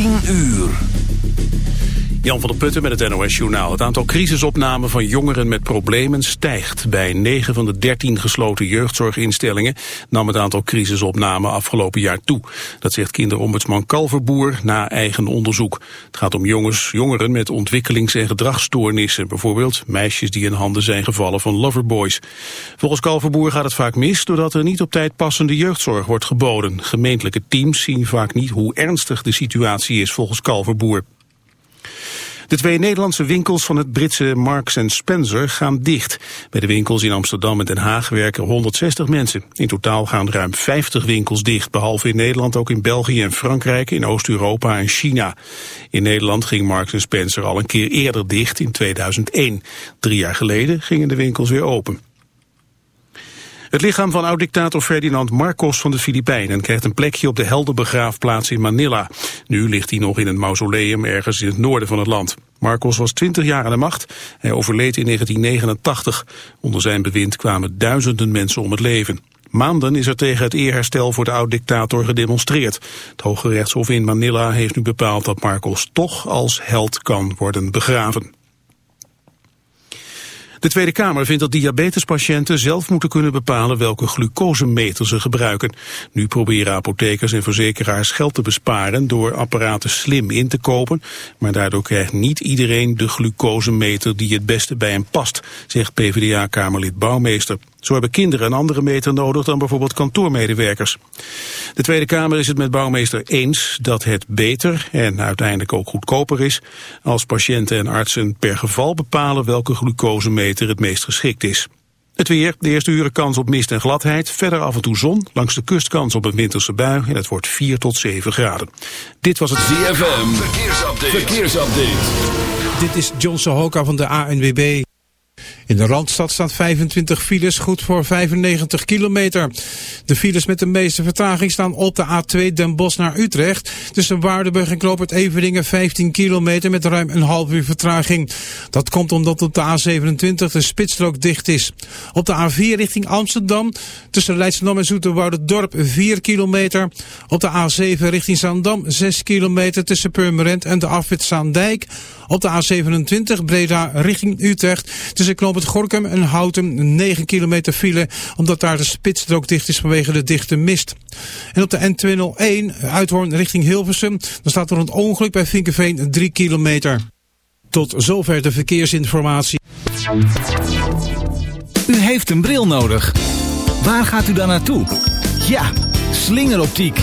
10 uur. Jan van der Putten met het NOS-journaal. Het aantal crisisopnamen van jongeren met problemen stijgt. Bij 9 van de 13 gesloten jeugdzorginstellingen nam het aantal crisisopnamen afgelopen jaar toe. Dat zegt kinderombudsman Kalverboer na eigen onderzoek. Het gaat om jongens, jongeren met ontwikkelings- en gedragsstoornissen. Bijvoorbeeld meisjes die in handen zijn gevallen van loverboys. Volgens Kalverboer gaat het vaak mis doordat er niet op tijd passende jeugdzorg wordt geboden. Gemeentelijke teams zien vaak niet hoe ernstig de situatie is volgens Kalverboer. De twee Nederlandse winkels van het Britse Marks Spencer gaan dicht. Bij de winkels in Amsterdam en Den Haag werken 160 mensen. In totaal gaan ruim 50 winkels dicht, behalve in Nederland ook in België en Frankrijk, in Oost-Europa en China. In Nederland ging Marks Spencer al een keer eerder dicht in 2001. Drie jaar geleden gingen de winkels weer open. Het lichaam van oud-dictator Ferdinand Marcos van de Filipijnen krijgt een plekje op de heldenbegraafplaats in Manila. Nu ligt hij nog in een mausoleum ergens in het noorden van het land. Marcos was 20 jaar aan de macht. Hij overleed in 1989. Onder zijn bewind kwamen duizenden mensen om het leven. Maanden is er tegen het eerherstel voor de oud-dictator gedemonstreerd. Het Hoge Rechtshof in Manila heeft nu bepaald dat Marcos toch als held kan worden begraven. De Tweede Kamer vindt dat diabetespatiënten zelf moeten kunnen bepalen welke glucosemeter ze gebruiken. Nu proberen apothekers en verzekeraars geld te besparen door apparaten slim in te kopen, maar daardoor krijgt niet iedereen de glucosemeter die het beste bij hem past, zegt PvdA-kamerlid Bouwmeester. Zo hebben kinderen een andere meter nodig dan bijvoorbeeld kantoormedewerkers. De Tweede Kamer is het met bouwmeester eens dat het beter en uiteindelijk ook goedkoper is als patiënten en artsen per geval bepalen welke glucosemeter het meest geschikt is. Het weer, de eerste uren kans op mist en gladheid. Verder af en toe zon, langs de kust kans op een winterse bui. En het wordt 4 tot 7 graden. Dit was het ZFM, verkeersupdate. verkeersupdate. Dit is John Sohoka van de ANWB. In de Randstad staat 25 files, goed voor 95 kilometer. De files met de meeste vertraging staan op de A2 Den Bosch naar Utrecht. Tussen Waardenburg en Kloopert Everdingen 15 kilometer met ruim een half uur vertraging. Dat komt omdat op de A27 de spitsstrook dicht is. Op de A4 richting Amsterdam tussen Leidschendam en Dorp 4 kilometer. Op de A7 richting Zaandam 6 kilometer tussen Purmerend en de afwit Zaandijk. Op de A27 Breda richting Utrecht tussen Knoopend Gorkum en Houten 9 kilometer file. Omdat daar de spitsstrook dicht is vanwege de dichte mist. En op de N201 Uithoorn richting Hilversum. Dan staat er een ongeluk bij Vinkenveen 3 kilometer. Tot zover de verkeersinformatie. U heeft een bril nodig. Waar gaat u dan naartoe? Ja, slingeroptiek.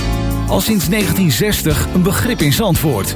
Al sinds 1960 een begrip in Zandvoort.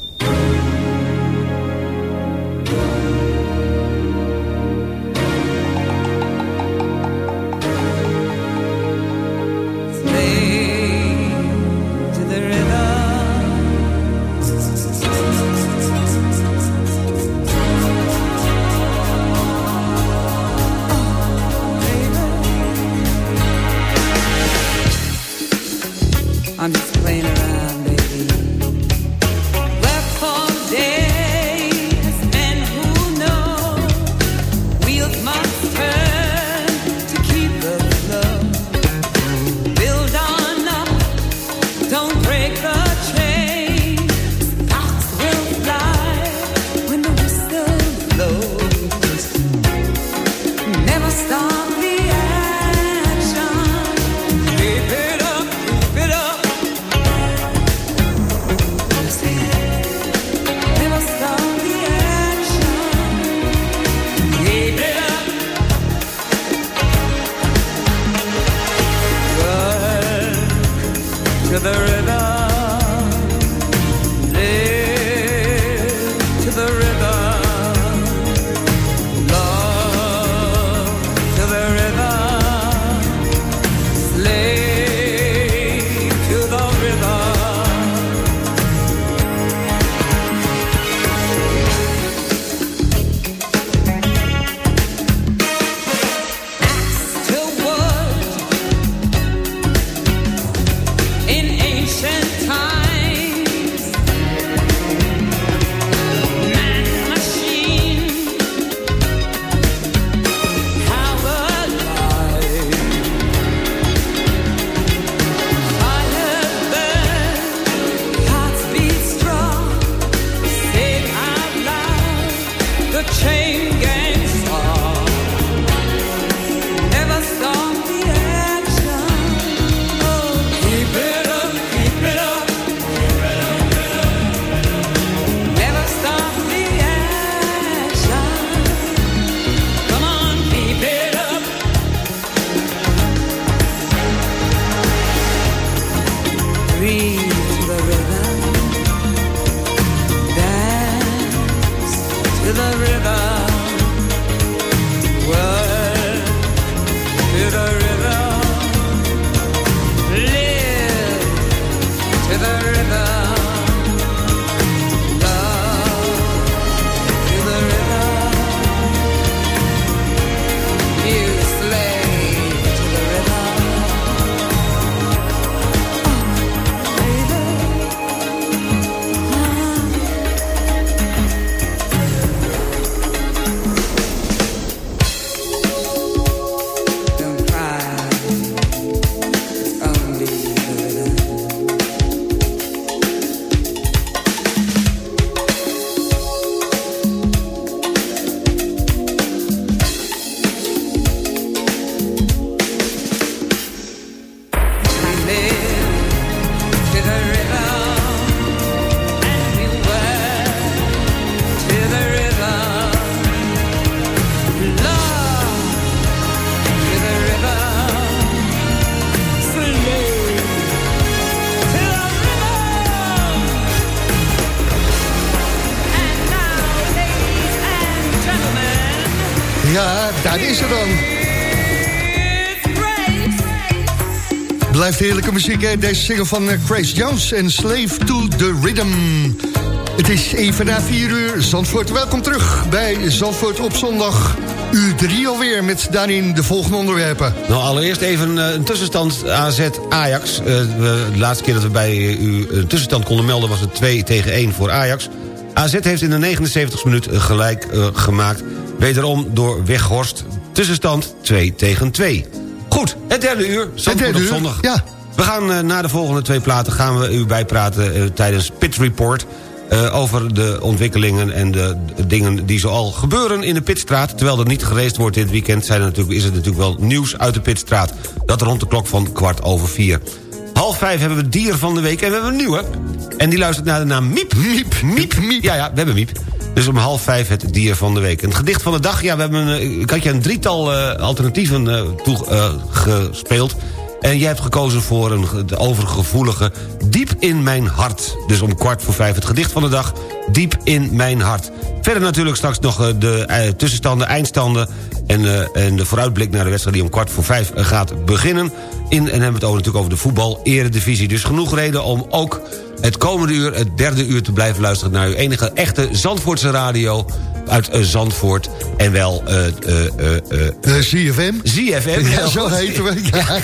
Blijft heerlijke muziek, hè? Deze single van uh, Grace Jones en Slave to the Rhythm. Het is even na 4 uur. Zandvoort, welkom terug bij Zandvoort op zondag. Uur 3 alweer, met daarin de volgende onderwerpen. Nou, allereerst even uh, een tussenstand AZ-Ajax. Uh, de laatste keer dat we bij u een tussenstand konden melden... was het 2 tegen 1 voor Ajax. AZ heeft in de 79 minuut gelijk gemaakt. Wederom door Weghorst. Tussenstand 2 tegen 2. Goed, het derde uur. Het derde op zondag. Ja. We gaan uh, na de volgende twee platen gaan we u bijpraten uh, tijdens Pit Report... Uh, over de ontwikkelingen en de, de, dingen die zoal gebeuren in de Pitstraat. Terwijl er niet gereest wordt dit weekend... Zijn er natuurlijk, is het natuurlijk wel nieuws uit de Pitstraat. Dat rond de klok van kwart over vier. Half vijf hebben we dier van de week en we hebben een nieuwe. En die luistert naar de naam Miep. Miep, Miep, Miep. Ja, ja, we hebben Miep. Dus om half vijf het dier van de week. Een gedicht van de dag, ja, we hebben een, ik had je een drietal uh, alternatieven uh, toegespeeld. Uh, en jij hebt gekozen voor een de overgevoelige Diep in mijn hart. Dus om kwart voor vijf het gedicht van de dag, Diep in mijn hart. Verder natuurlijk straks nog de tussenstanden, eindstanden... En, en de vooruitblik naar de wedstrijd die om kwart voor vijf gaat beginnen. In, en hebben we het over, natuurlijk over de voetbal-eredivisie. Dus genoeg reden om ook het komende uur, het derde uur... te blijven luisteren naar uw enige echte Zandvoortse radio uit uh, Zandvoort. En wel... Uh, uh, ZFM? ZFM. Ja, zo heten we. Ja,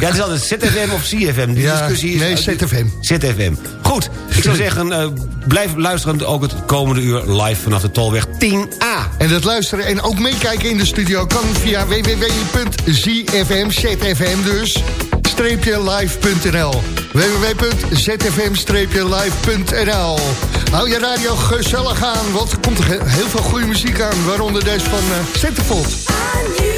ja, het is altijd ZFM of CFM. Die ja, discussie is... Nee, ZFM. ZFM. Goed, ik zou zeggen, blijf luisteren ook het komende uur live vanaf de Tolweg 10A. En dat luisteren en ook meekijken in de studio kan via www.zfm, dus live.nl www.zfm-live.nl Hou je radio gezellig aan, want er komt heel veel goede muziek aan... waaronder deze van uh.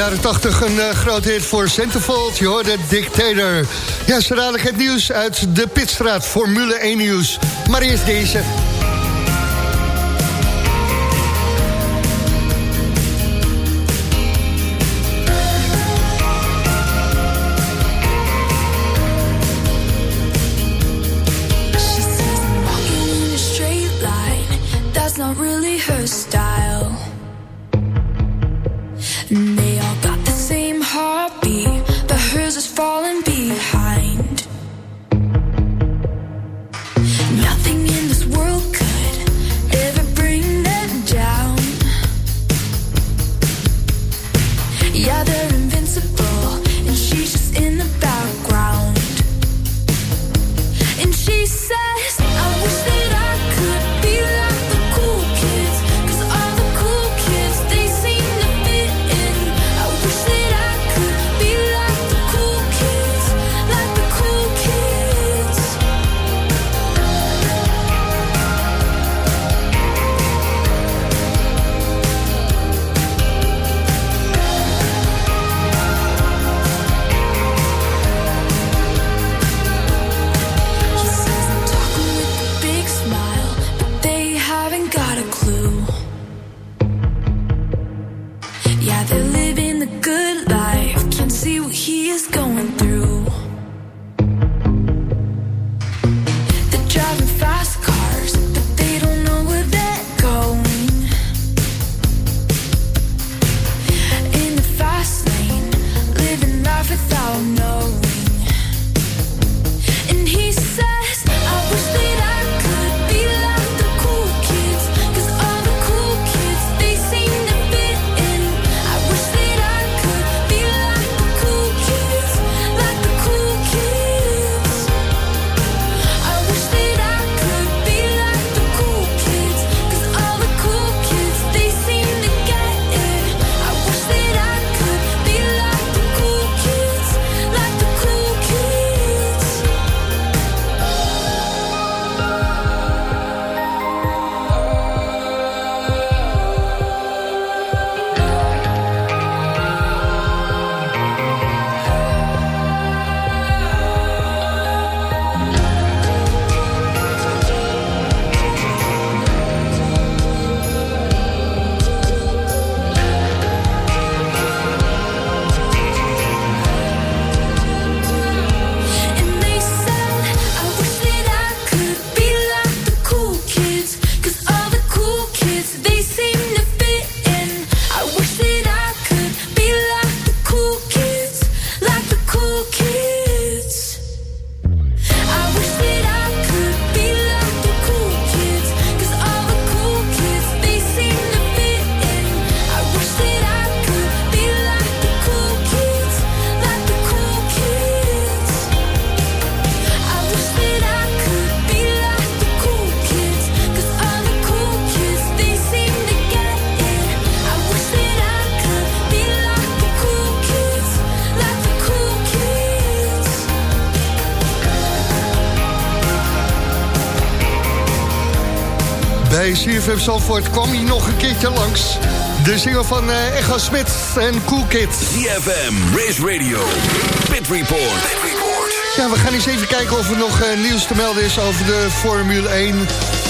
Jaren 80 een uh, groot hit voor Centerfold. Je hoorde Dictator. Ja, zo het nieuws uit de Pitstraat. Formule 1 nieuws. Maar eerst deze. Bij CFM Zandvoort kwam hij nog een keertje langs. De single van uh, Echo Smit en Cool Kid. CFM, Race Radio, Pit Report. Ja, we gaan eens even kijken of er nog uh, nieuws te melden is over de Formule 1.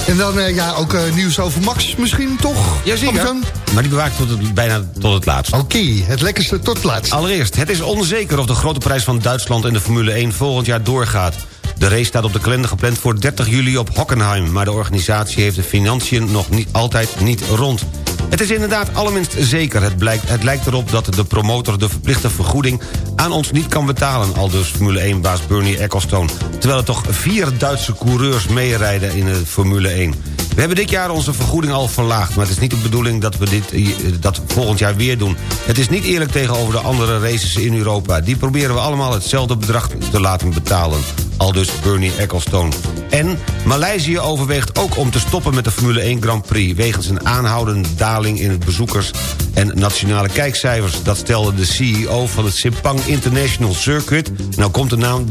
En dan uh, ja, ook nieuws over Max misschien, toch? Jazeker. Maar die bewaakt tot het, bijna tot het laatst. Oké, okay, het lekkerste tot het laatst. Allereerst, het is onzeker of de grote prijs van Duitsland... in de Formule 1 volgend jaar doorgaat. De race staat op de kalender gepland voor 30 juli op Hockenheim... maar de organisatie heeft de financiën nog niet, altijd niet rond. Het is inderdaad allerminst zeker. Het, blijkt, het lijkt erop dat de promotor de verplichte vergoeding aan ons niet kan betalen... al dus Formule 1-baas Bernie Ecclestone. Terwijl er toch vier Duitse coureurs meerijden in de Formule 1. We hebben dit jaar onze vergoeding al verlaagd... maar het is niet de bedoeling dat we dit, eh, dat volgend jaar weer doen. Het is niet eerlijk tegenover de andere races in Europa. Die proberen we allemaal hetzelfde bedrag te laten betalen. Al dus Bernie Ecclestone. En Maleisië overweegt ook om te stoppen met de Formule 1 Grand Prix... wegens een aanhoudende daling in het bezoekers en nationale kijkcijfers. Dat stelde de CEO van het Simpang International Circuit... nou komt de naam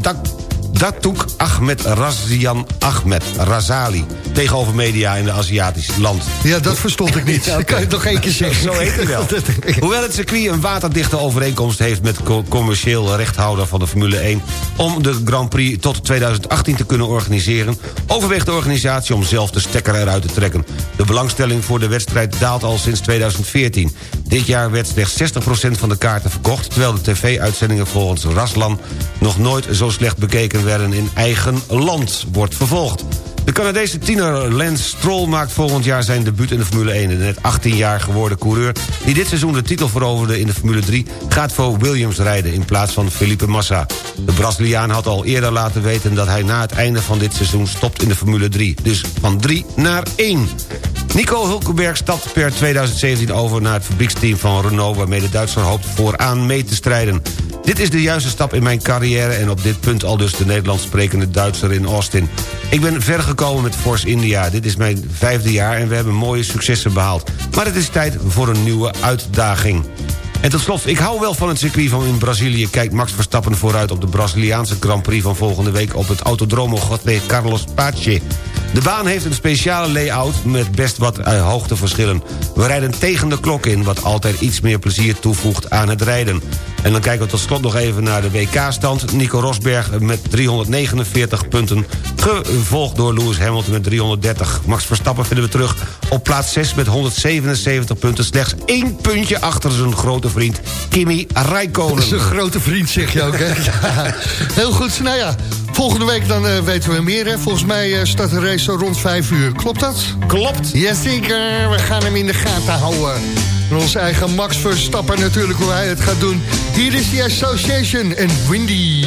Datuk Ahmed Razian Ahmed Razali... tegenover media in de Aziatische land. Ja, dat verstond ik niet. Dat kan je nog één keer zeggen. Zo heet het wel. Hoewel het circuit een waterdichte overeenkomst heeft... met co commercieel rechthouder van de Formule 1... om de Grand Prix tot 2018 te kunnen organiseren... overweegt de organisatie om zelf de stekker eruit te trekken. De belangstelling voor de wedstrijd daalt al sinds 2014. Dit jaar werd slechts 60% van de kaarten verkocht... terwijl de tv-uitzendingen volgens Raslan... nog nooit zo slecht bekeken werden in eigen land, wordt vervolgd. De Canadese tiener Lance Stroll maakt volgend jaar zijn debuut in de Formule 1. De net 18 jaar geworden coureur die dit seizoen de titel veroverde in de Formule 3... gaat voor Williams rijden in plaats van Felipe Massa. De Braziliaan had al eerder laten weten dat hij na het einde van dit seizoen stopt in de Formule 3. Dus van 3 naar 1. Nico Hulkenberg stapt per 2017 over naar het fabrieksteam van Renault... waarmee de Duitser hoopt vooraan mee te strijden. Dit is de juiste stap in mijn carrière... en op dit punt al dus de Nederlands sprekende Duitser in Austin. Ik ben ver gekomen met Force India. Dit is mijn vijfde jaar en we hebben mooie successen behaald. Maar het is tijd voor een nieuwe uitdaging. En tot slot, ik hou wel van het circuit van in Brazilië. Kijkt Max Verstappen vooruit op de Braziliaanse Grand Prix van volgende week... op het Autodromo José Carlos Pache. De baan heeft een speciale layout met best wat uh, hoogteverschillen. We rijden tegen de klok in, wat altijd iets meer plezier toevoegt aan het rijden. En dan kijken we tot slot nog even naar de WK-stand. Nico Rosberg met 349 punten. Gevolgd door Lewis Hamilton met 330. Max Verstappen vinden we terug op plaats 6 met 177 punten. Slechts één puntje achter zijn grote vriend Kimi Räikkönen. Zijn grote vriend zeg je ook, hè? ja, heel goed. Nou ja, volgende week dan uh, weten we meer. Hè? Volgens mij uh, start de race zo rond 5 uur. Klopt dat? Klopt. Jazeker, we gaan hem in de gaten houden. En onze eigen Max Verstappen natuurlijk hoe hij het gaat doen. Hier is die Association en Windy.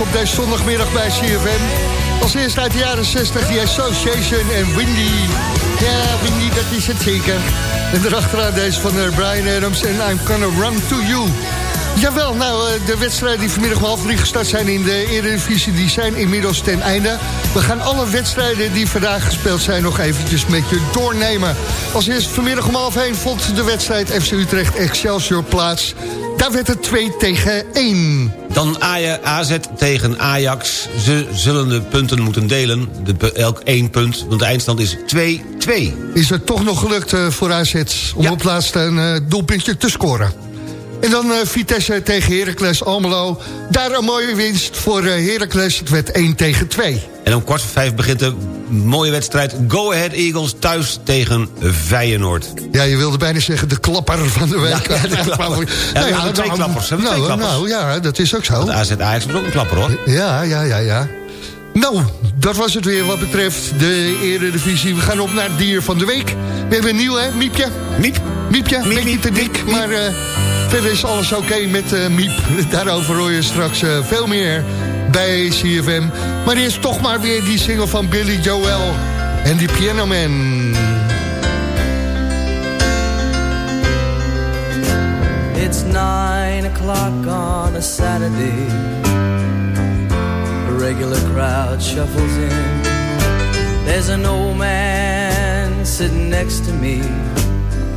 Op deze zondagmiddag bij CFM. Als eerste uit de jaren 60, The Association en Windy. Ja, Windy, dat is het zeker. En erachteraan deze van uh, Brian Adams en I'm Gonna Run To You. Jawel, nou, eh, de wedstrijden die vanmiddag om half drie gestart zijn in de Eredivisie... die zijn inmiddels ten einde. We gaan alle wedstrijden die vandaag gespeeld zijn nog eventjes met je doornemen. Als eerst vanmiddag om half één vond de wedstrijd FC Utrecht Excelsior plaats. Daar werd het 2 tegen 1. Dan AZ tegen Ajax. Ze zullen de punten moeten delen. De, elk één punt, want de eindstand is 2-2. Is het toch nog gelukt uh, voor AZ om op laatste een uh, doelpuntje te scoren? En dan uh, Vitesse tegen Heracles Almelo. Daar een mooie winst voor uh, Heracles. Het werd 1 tegen 2. En om kwart voor vijf begint de mooie wedstrijd... Go Ahead Eagles thuis tegen Feyenoord. Ja, je wilde bijna zeggen de klapper van de week. Ja, de klapper. Ja, nou, ja, twee klappers. Nou, twee klappers. nou, ja, dat is ook zo. Want AZ Ajax was ook een klapper, hoor. Ja, ja, ja, ja. Nou, dat was het weer wat betreft de Eredivisie. We gaan op naar het dier van de week. We hebben een nieuw, hè? Miepje? Miep. Miepje, miep, beetje te dik, maar... Uh, Verder is alles oké met uh, Miep. Daarover hoor je straks uh, veel meer bij CFM. Maar eerst toch maar weer die single van Billy Joel en die Piano Man. It's nine o'clock on a Saturday A regular crowd shuffles in There's an old man sitting next to me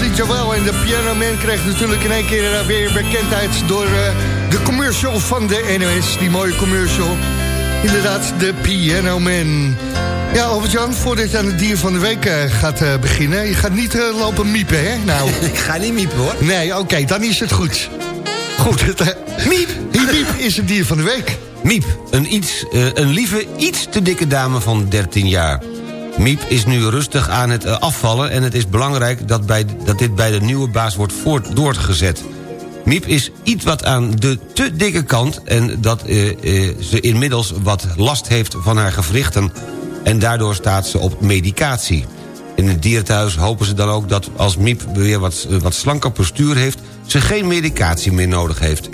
Billy Joel en de Piano Man kreeg natuurlijk in één keer eh, weer bekendheid door eh, de commercial van de NOS. Die mooie commercial. Inderdaad, de Piano Man. Ja, Albert-Jan, voordat je aan het dier van de week eh, gaat beginnen... je gaat niet lopen miepen, hè? Nou. Ik ga niet miepen, hoor. Nee, oké, dan is het goed. Goed. Het, miep. Miep is het dier van de week. Miep, een, iets, een lieve, iets te dikke dame van 13 jaar. Miep is nu rustig aan het eh, afvallen... en het is belangrijk dat, bij, dat dit bij de nieuwe baas wordt voort, doorgezet. Miep is iets wat aan de te dikke kant... en dat eh, eh, ze inmiddels wat last heeft van haar gewrichten... en daardoor staat ze op medicatie. In het dierenthuis hopen ze dan ook dat als Miep weer wat, eh, wat slanker postuur heeft... ze geen medicatie meer nodig heeft.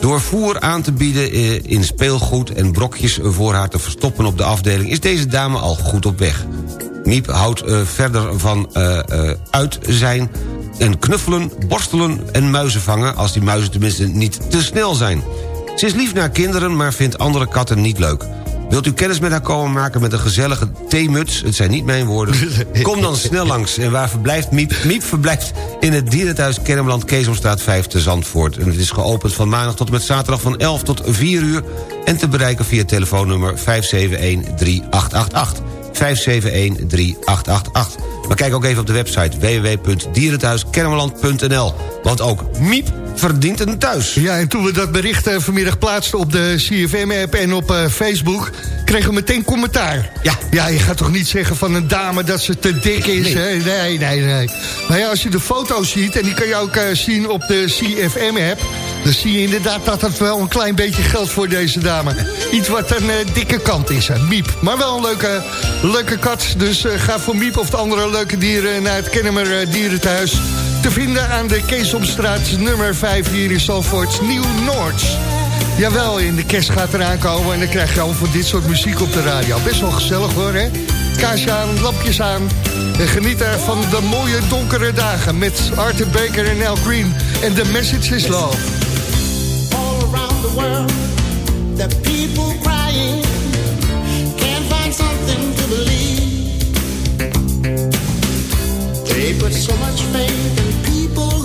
Door voer aan te bieden eh, in speelgoed en brokjes voor haar te verstoppen op de afdeling... is deze dame al goed op weg. Miep houdt eh, verder van eh, uit zijn en knuffelen, borstelen en muizen vangen... als die muizen tenminste niet te snel zijn. Ze is lief naar kinderen, maar vindt andere katten niet leuk. Wilt u kennis met haar komen maken met een gezellige theemuts... het zijn niet mijn woorden, kom dan snel langs. En waar verblijft Miep? Miep verblijft in het dierenthuis Kennemerland Keesomstraat 5 te Zandvoort. En het is geopend van maandag tot en met zaterdag van 11 tot 4 uur... en te bereiken via telefoonnummer 571-3888. 571-3888. Maar kijk ook even op de website www.dierenthuiskennemerland.nl. Want ook Miep verdient een thuis. Ja, en toen we dat bericht eh, vanmiddag plaatsten op de CFM-app en op eh, Facebook... kregen we meteen commentaar. Ja. Ja, je gaat toch niet zeggen van een dame dat ze te dik is? Nee. hè? nee, nee. nee. Maar ja, als je de foto's ziet, en die kan je ook eh, zien op de CFM-app... dan zie je inderdaad dat het wel een klein beetje geldt voor deze dame. Iets wat een dikke kant is, hè. Miep. Maar wel een leuke, leuke kat. Dus ga voor Miep of de andere leuke dieren naar het Kennemer eh, Dierenthuis... te vinden aan de Keesomstraat nummer 5 hier in Zalvoort, Nieuw-Noord. Jawel, in de kerst gaat eraan komen en dan krijg je al voor dit soort muziek op de radio. Best wel gezellig hoor, hè? Kaarsje aan, lampjes aan. En geniet er van de mooie donkere dagen met Arthur Baker en Al Green. En The Message is Love. all around the world. The people crying can't find something to believe. They put so much faith in people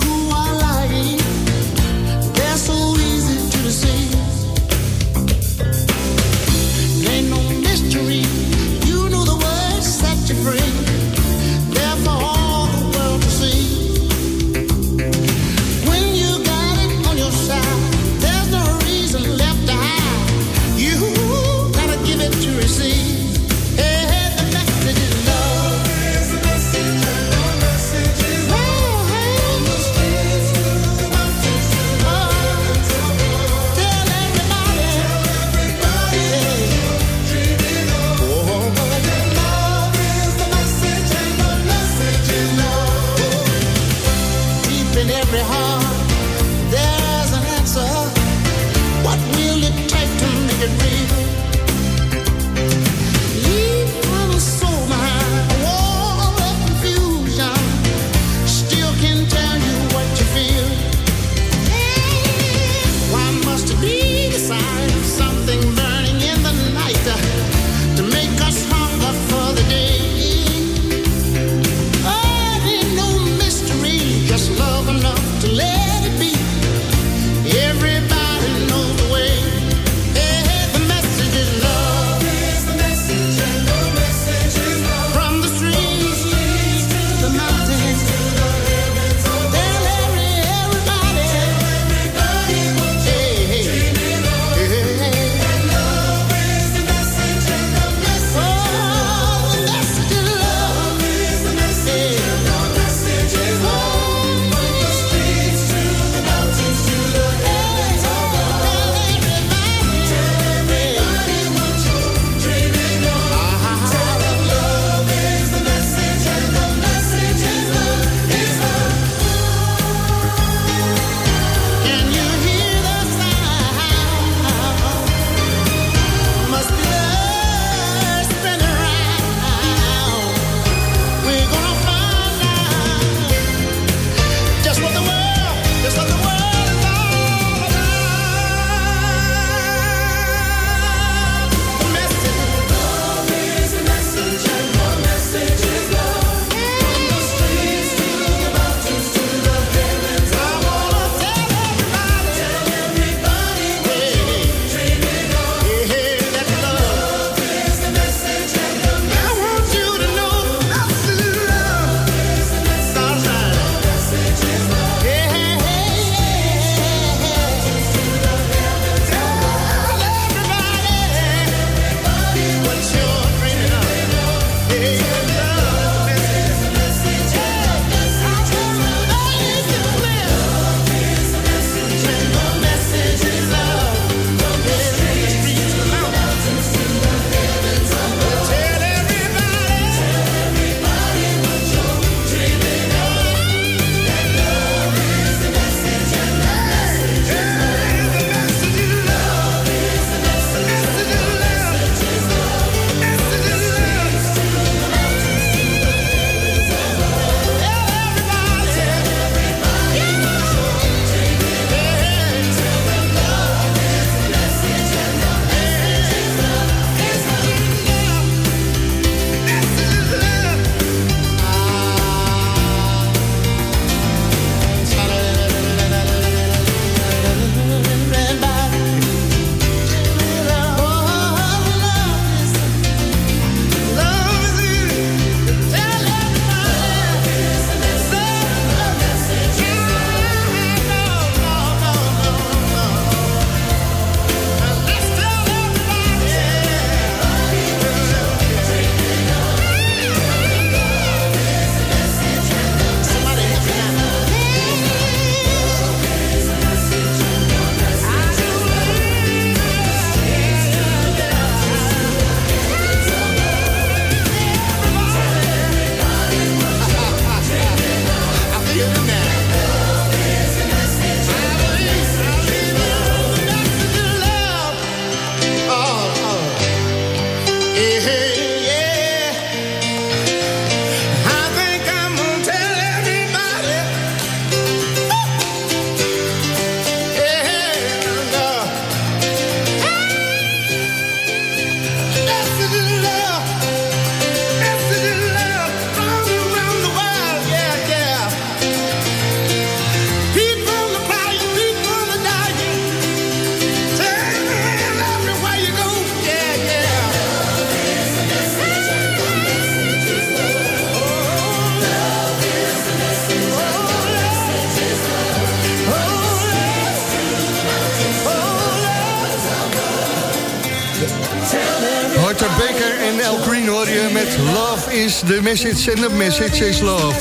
is The Message and the Message is Love.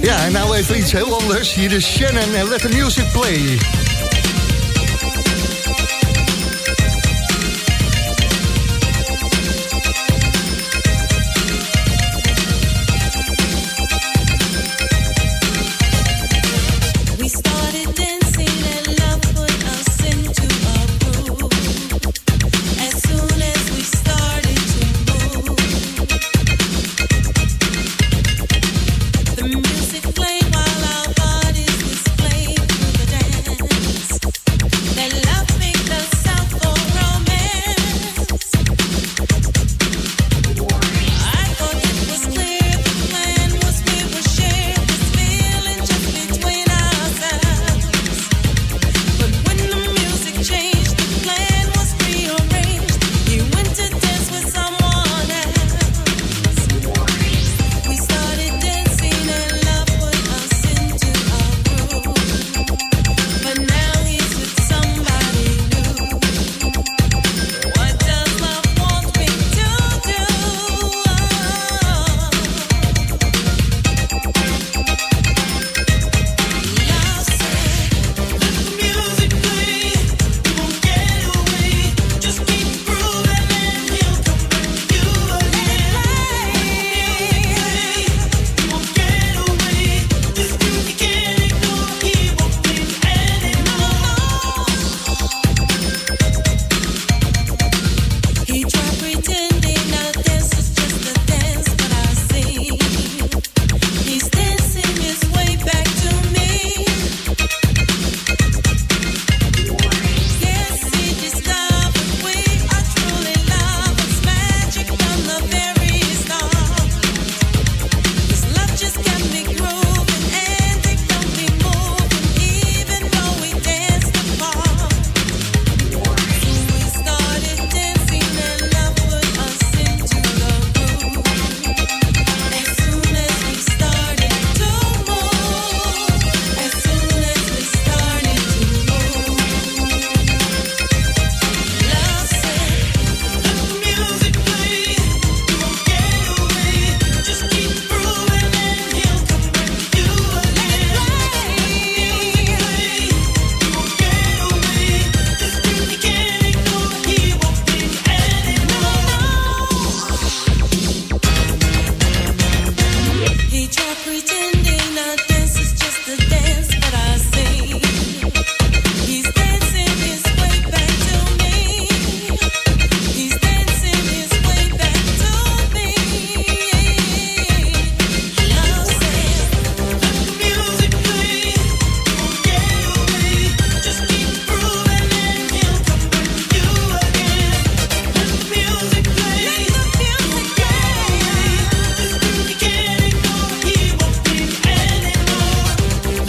Ja, en nou even iets heel anders. Hier de Shannon en Let the Music Play.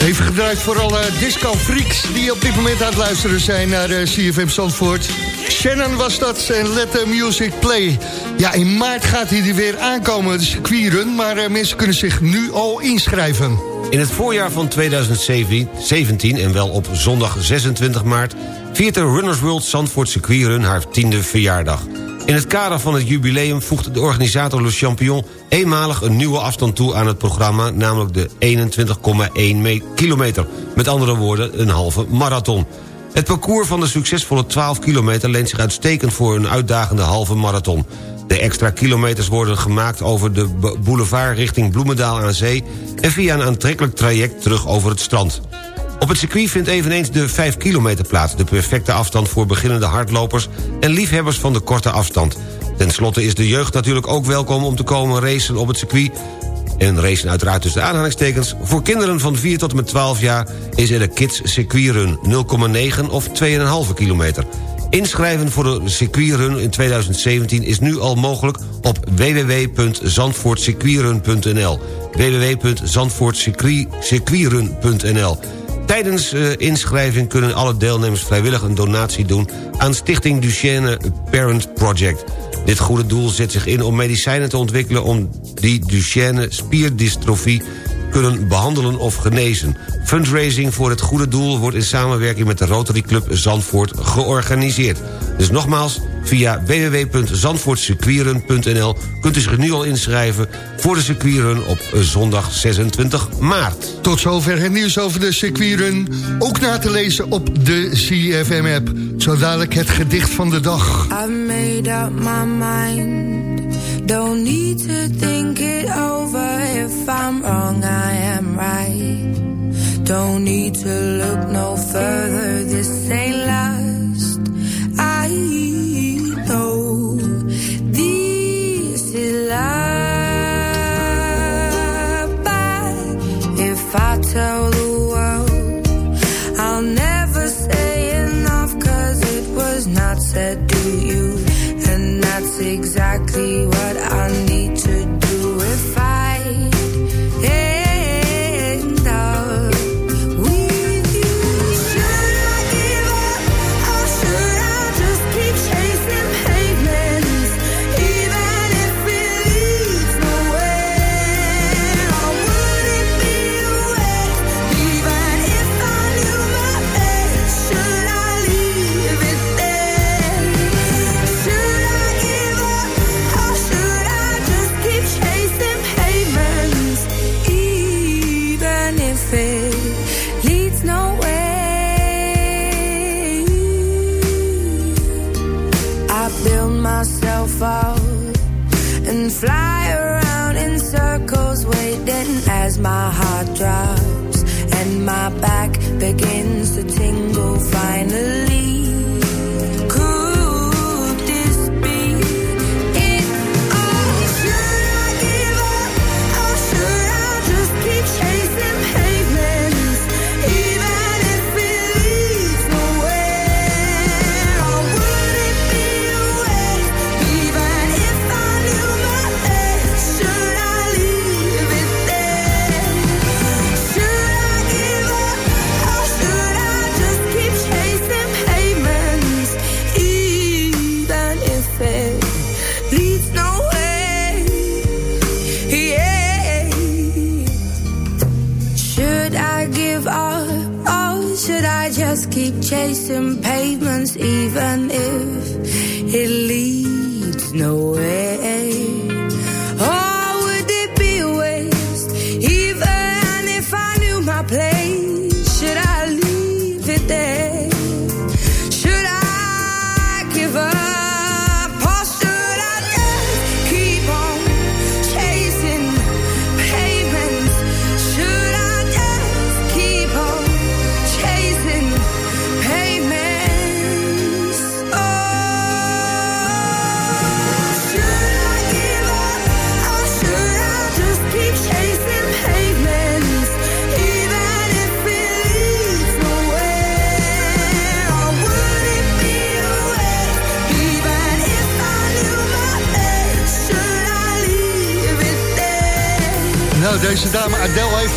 Even gedraaid voor alle disco-freaks die op dit moment aan het luisteren zijn naar eh, CFM Zandvoort. Shannon was dat en Let the Music Play. Ja, in maart gaat hij er weer aankomen, de circuitrun, maar eh, mensen kunnen zich nu al inschrijven. In het voorjaar van 2017, en wel op zondag 26 maart... viert de Runners World Zandvoort Circuitrun haar tiende verjaardag. In het kader van het jubileum voegt de organisator Le Champion... eenmalig een nieuwe afstand toe aan het programma... namelijk de 21,1 kilometer. Met andere woorden, een halve marathon. Het parcours van de succesvolle 12 kilometer leent zich uitstekend voor een uitdagende halve marathon. De extra kilometers worden gemaakt over de boulevard richting Bloemendaal aan zee... en via een aantrekkelijk traject terug over het strand. Op het circuit vindt eveneens de 5 kilometer plaats... de perfecte afstand voor beginnende hardlopers... en liefhebbers van de korte afstand. Ten slotte is de jeugd natuurlijk ook welkom om te komen racen op het circuit... En racen uiteraard tussen de aanhalingstekens. Voor kinderen van 4 tot en met 12 jaar is er de Kids Circuitrun 0,9 of 2,5 kilometer. Inschrijven voor de circuitrun in 2017 is nu al mogelijk op www.zandvoortcircuitrun.nl www.zandvoortcircuitrun.nl Tijdens uh, inschrijving kunnen alle deelnemers vrijwillig een donatie doen... aan Stichting Duchenne Parent Project. Dit goede doel zet zich in om medicijnen te ontwikkelen... om die Duchenne spierdystrofie kunnen behandelen of genezen. Fundraising voor het goede doel wordt in samenwerking met de Rotary Club Zandvoort georganiseerd. Dus nogmaals, via www.zandvoortcircuiren.nl kunt u zich nu al inschrijven voor de circuitrun op zondag 26 maart. Tot zover het nieuws over de circuitrun. Ook na te lezen op de CFM-app. Zo dadelijk het gedicht van de dag. I've made up my mind. Don't need to think it over. If I'm wrong, I am right. Don't need to look no further. This ain't last. see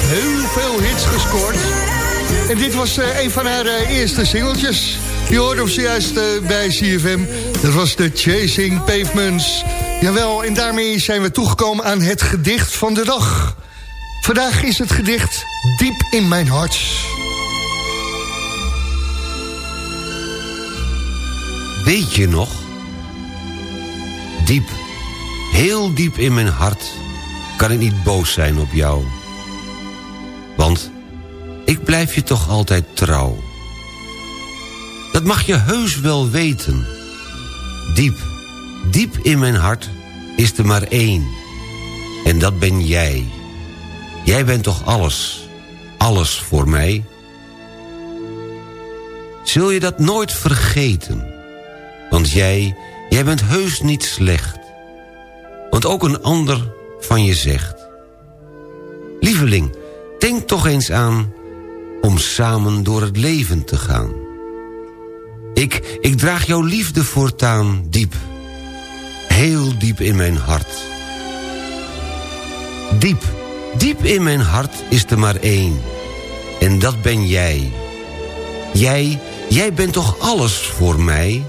heel veel hits gescoord. En dit was eh, een van haar eh, eerste singeltjes. Je hoorde hem zojuist eh, bij CFM. Dat was de Chasing Pavements. Jawel, en daarmee zijn we toegekomen aan het gedicht van de dag. Vandaag is het gedicht Diep in mijn hart. Weet je nog? Diep, heel diep in mijn hart... kan ik niet boos zijn op jou. Ik blijf je toch altijd trouw. Dat mag je heus wel weten. Diep, diep in mijn hart is er maar één. En dat ben jij. Jij bent toch alles, alles voor mij? Zul je dat nooit vergeten? Want jij, jij bent heus niet slecht. Want ook een ander van je zegt. Lieveling, denk toch eens aan om samen door het leven te gaan. Ik, ik draag jouw liefde voortaan diep. Heel diep in mijn hart. Diep, diep in mijn hart is er maar één. En dat ben jij. Jij, jij bent toch alles voor mij?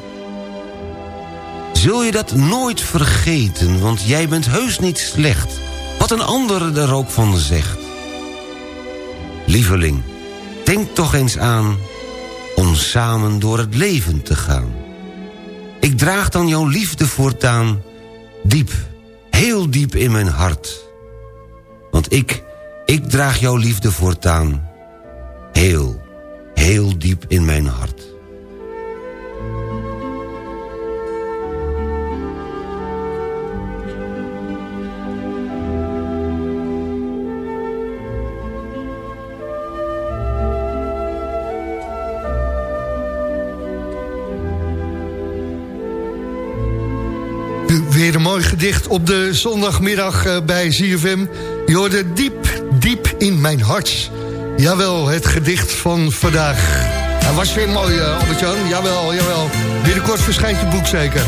Zul je dat nooit vergeten, want jij bent heus niet slecht. Wat een ander er ook van zegt. Lieveling, denk toch eens aan om samen door het leven te gaan. Ik draag dan jouw liefde voortaan diep, heel diep in mijn hart. Want ik, ik draag jouw liefde voortaan heel, heel diep in mijn hart. Mooi gedicht op de zondagmiddag eh, bij ZFM. Je hoorde diep, diep in mijn hart. Jawel, het gedicht van vandaag. Hij was weer mooi, eh, Albert-Jan. Jawel, jawel. Binnenkort verschijnt je boek zeker.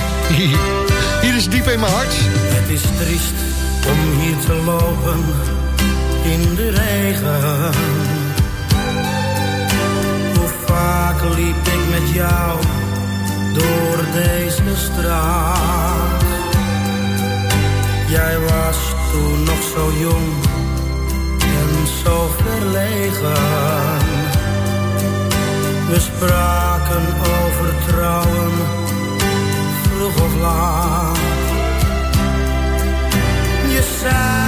Hier is diep in mijn hart. Het is triest om hier te lopen in de regen. Hoe vaak liep ik met jou door deze straat. Jij was toen nog zo jong en zo verlegen. We spraken over trouwen, vroeg of laat. Je zei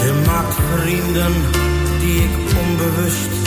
Je maakt vrienden die ik onbewust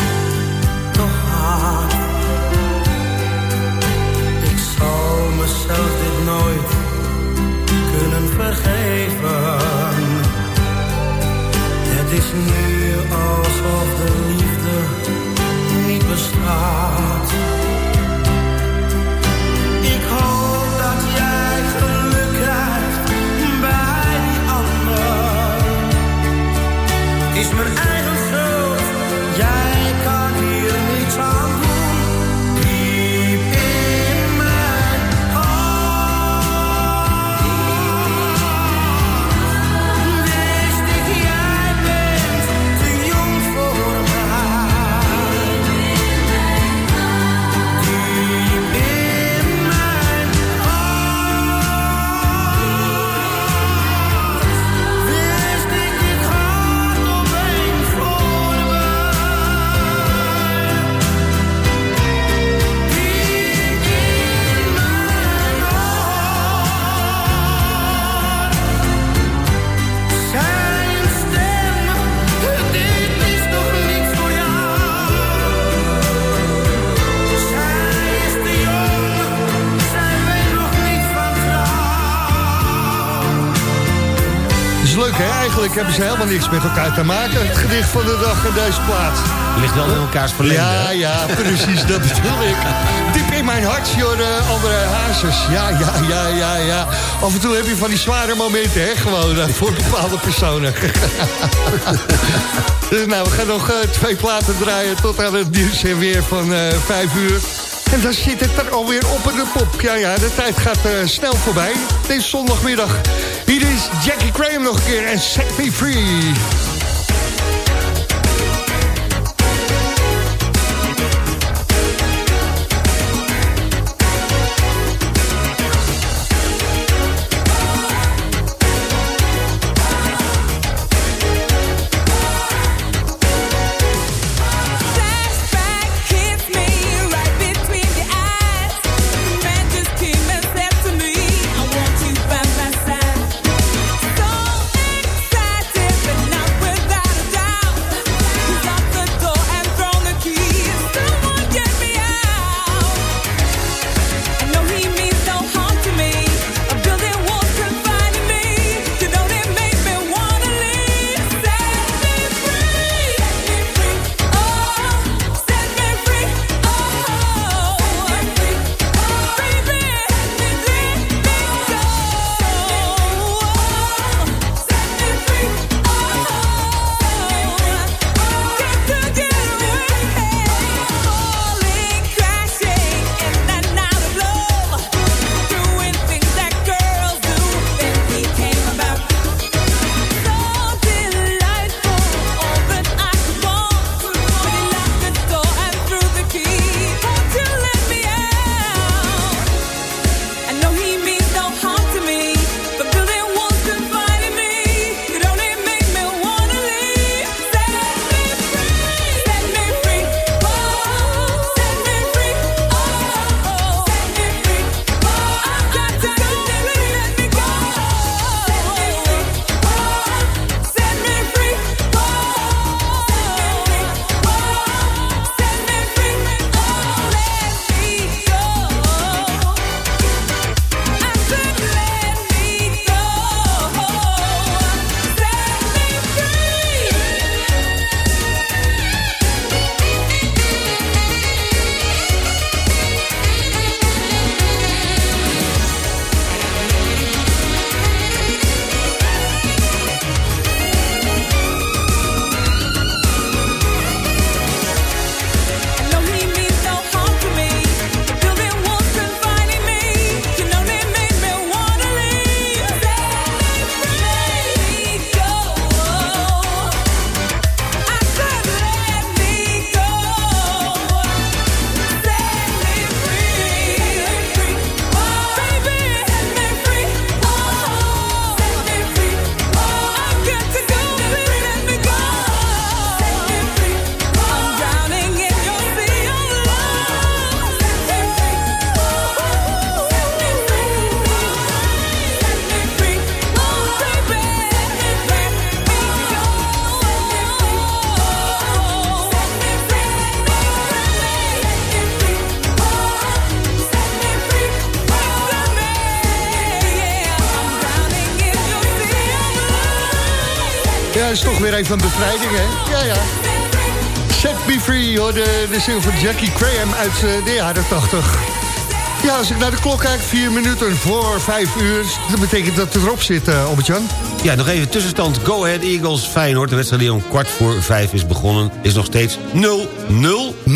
hebben ze helemaal niks met elkaar te maken. Het gedicht van de dag en deze plaat. Ligt wel in elkaars verlengde. Ja, ja, precies, dat bedoel ik. Diep in mijn hart, joh, de andere hazes. Ja, ja, ja, ja, ja. Af en toe heb je van die zware momenten, hè, gewoon, eh, voor bepaalde personen. dus nou, we gaan nog eh, twee platen draaien tot aan het nieuws en weer van eh, vijf uur. En dan zit het er alweer op in de pop. Ja, ja, de tijd gaat eh, snel voorbij. Deze zondagmiddag. Hier is Jackie Graham nog een keer en Set Me Free. Een bevrijding, hè? Ja, ja. Set Me Free, hoor, de, de single van Jackie Graham uit eh, de jaren 80. Ja, als ik naar de klok kijk, vier minuten voor vijf uur... dat betekent dat het erop zit, eh Albert-Jan. Ja, nog even tussenstand. Go Ahead Eagles Feyenoord. De wedstrijd die om kwart voor vijf is begonnen... is nog steeds 0-0. 0-0,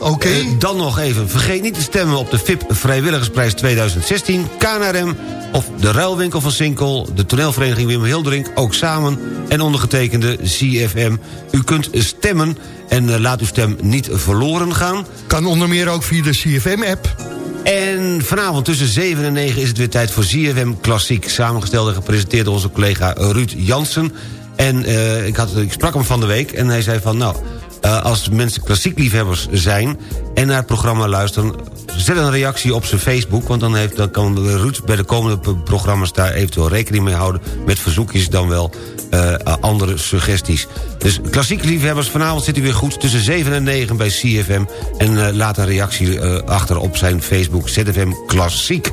oké. Eh, dan nog even. Vergeet niet te stemmen op de VIP Vrijwilligersprijs 2016. KNRM of de Ruilwinkel van Sinkel. De toneelvereniging Wim Hildering. Ook samen. En ondergetekende CFM. U kunt stemmen en eh, laat uw stem niet verloren gaan. Kan onder meer ook via de CFM-app. En vanavond tussen 7 en 9 is het weer tijd voor ZFM Klassiek. Samengesteld en gepresenteerd door onze collega Ruud Jansen. En eh, ik, had, ik sprak hem van de week en hij zei van... nou, eh, als mensen klassiekliefhebbers zijn en naar het programma luisteren... zet een reactie op zijn Facebook... want dan, heeft, dan kan Ruud bij de komende programma's daar eventueel rekening mee houden... met verzoekjes dan wel eh, andere suggesties. Dus klassiekliefhebbers, vanavond zit u weer goed... tussen 7 en 9 bij CFM. En eh, laat een reactie eh, achter op zijn Facebook ZFM Klassiek.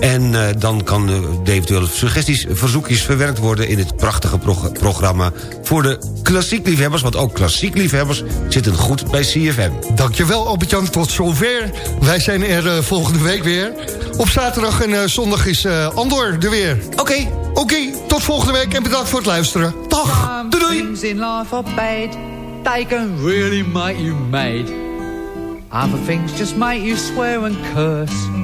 En eh, dan kan eh, de eventuele suggesties, verzoekjes verwerkt worden... in het prachtige prog- programma voor de klassiekliefhebbers. Want ook klassiekliefhebbers zitten goed bij CFM. Dankjewel Albert-Jan, tot zover. Wij zijn er eh, volgende week weer. Op zaterdag en eh, zondag is eh, Andor er weer. Oké. Oké, tot volgende week en bedankt voor het luisteren. Dag. Doei doei. Things in life are bad. They can really make you mad. Other things just make you swear and curse.